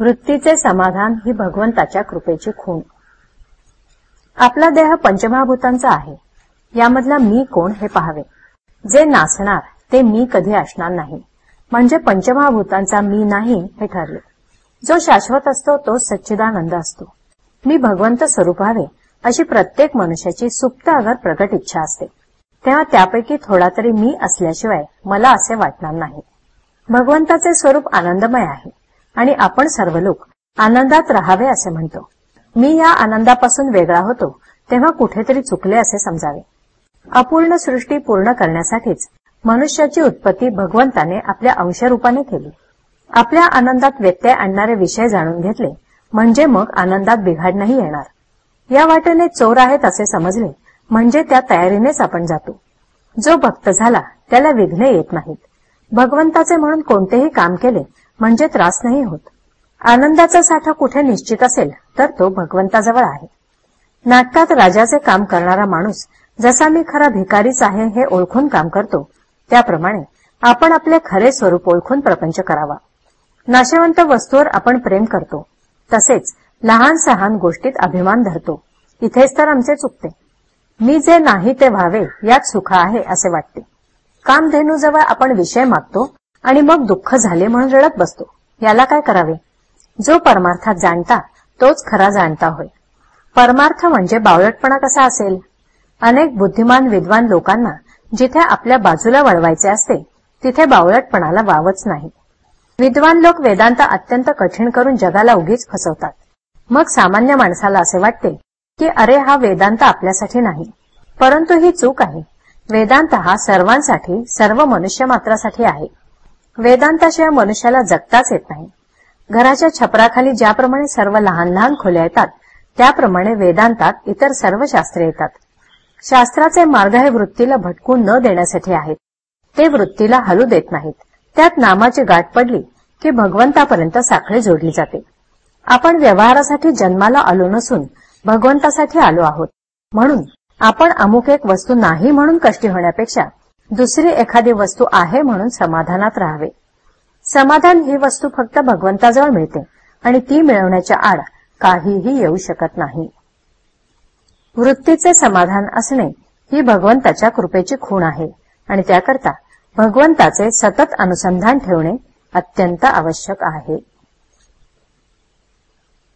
वृत्तीचे समाधान ही भगवंताच्या कृपेची खूण. आपला देह पंचमहाभूतांचा आहे. यामधला मी कोण हे पाहावे? जे नाचणार ते मी कधी असणार नाही. म्हणजे पंचमहाभूतांचा मी नाही हे ठरले. जो शाश्वत असतो तो सच्चिदानंद असतो. मी भगवंत स्वरूप अशी प्रत्येक मनुष्याची सुप्त अगर प्रगट इच्छा असते. तेव्हा त्यापैकी थोडा तरी मी असल्याशिवाय मला असे वाटणार नाही. भगवंताचे स्वरूप आनंदमय आहे. आणि आपण सर्व लोक आनंदात राहावे असे म्हणतो. मी या आनंदापासून वेगळा होतो तेव्हा कुठेतरी चुकले असे समजावे. अपूर्ण सृष्टी पूर्ण करण्यासाठीच मनुष्याची उत्पत्ती भगवंताने आपल्या अंशरूपाने केली. आपल्या आनंदात व्यत्यय आणणारे विषय जाणून घेतले म्हणजे मग आनंदात बिघाड नाही येणार. या वाटेने चोर आहेत असे समजले म्हणजे त्या तयारीनेच आपण जातो. जो भक्त झाला त्याला विघ्ने येत नाहीत. भगवंताचे म्हणून कोणतेही काम केले म्हणजे त्रास नाही होत. आनंदाचा साठा कुठे निश्चित असेल तर तो भगवंताजवळ आहे. नाटकात राजाचे काम करणारा माणूस जसा मी खरा भिकारीच आहे हे ओळखून काम करतो त्याप्रमाणे आपण आपले खरे स्वरूप ओळखून प्रपंच करावा. नाशवंत वस्तूवर आपण प्रेम करतो तसेच लहान सहान गोष्टीत अभिमान धरतो इथेच तर आमचे चुकते. मी जे नाही ते व्हावे यात सुख आहे असे वाटते. कामधेनूजवळ आपण विषय मागतो आणि मग दुःख झाले म्हणून रडत बसतो. याला काय करावे? जो परमार्थात जाणता तोच खरा जाणता होय. परमार्थ म्हणजे बावळटपणा कसा असेल? अनेक बुद्धिमान विद्वान लोकांना जिथे आपल्या बाजूला वळवायचे असते तिथे बावळटपणाला वावच नाही. विद्वान लोक वेदांत अत्यंत कठीण करून जगाला उगीच फसवतात. मग सामान्य माणसाला असे वाटते की अरे हा वेदांत आपल्यासाठी नाही. परंतु ही चूक आहे. वेदांत हा सर्वांसाठी सर्व मनुष्य मात्रासाठी आहे. वेदांताशिवाय मनुष्याला जगताच येत नाही. घराच्या छपराखाली ज्याप्रमाणे सर्व लहान लहान खोल्या येतात त्याप्रमाणे वेदांतात इतर सर्व शास्त्रे येतात. शास्त्राचे मार्ग हे वृत्तीला भटकून न देण्यासाठी आहेत. ते वृत्तीला हलू देत नाहीत. त्यात नामाची गाठ पडली की भगवंतापर्यंत साखळी जोडली जाते. आपण व्यवहारासाठी जन्माला आलो नसून भगवंतासाठी आलो आहोत. म्हणून आपण अमुक एक वस्तू नाही म्हणून कष्टी होण्यापेक्षा दुसरी एखादी वस्तू आहे म्हणून समाधानात राहावे. समाधान ही वस्तू फक्त भगवंताजवळ मिळते आणि ती मिळवण्याच्या आड काहीही येऊ शकत नाही. वृत्तीचे समाधान असणे ही भगवंताच्या कृपेची खूण आहे आणि त्याकरता भगवंताचे सतत अनुसंधान ठेवणे अत्यंत आवश्यक आहे.